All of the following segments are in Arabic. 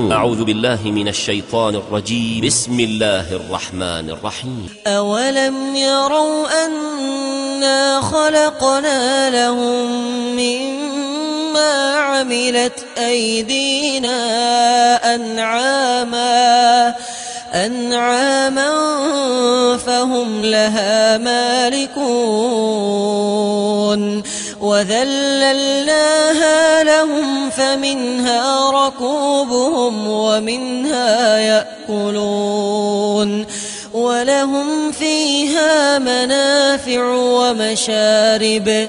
أعوذ بالله من الشيطان الرجيم. بسم الله الرحمن الرحيم. أولم يروا أنا خلقنا لهم مما عملت أيدينا أنعاما أنعاما فهم لها مالكون وذللناها لهم فمنها ركوبهم ومنها يأكلون ولهم فيها منافع ومشارب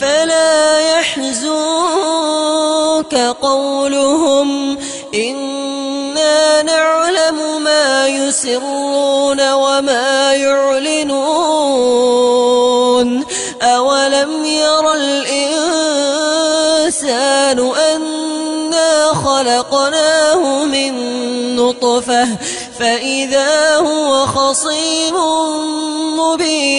فلا يحزنك قولهم إنا نعلم ما يسرون وما يعلنون أولم ير الإنسان أنا خلقناه من نطفة فإذا هو خصيم مبين